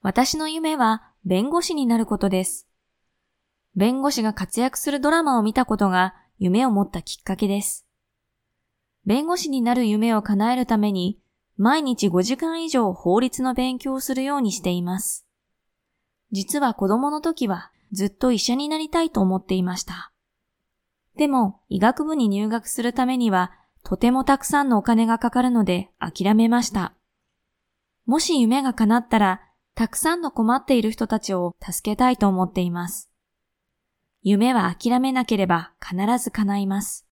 私の夢は弁護士になることです。弁護士が活躍するドラマを見たことが夢を持ったきっかけです。弁護士になる夢を叶えるために毎日5時間以上法律の勉強をするようにしています。実は子供の時はずっと医者になりたいと思っていました。でも医学部に入学するためにはとてもたくさんのお金がかかるので諦めました。もし夢が叶ったらたくさんの困っている人たちを助けたいと思っています。夢は諦めなければ必ず叶います。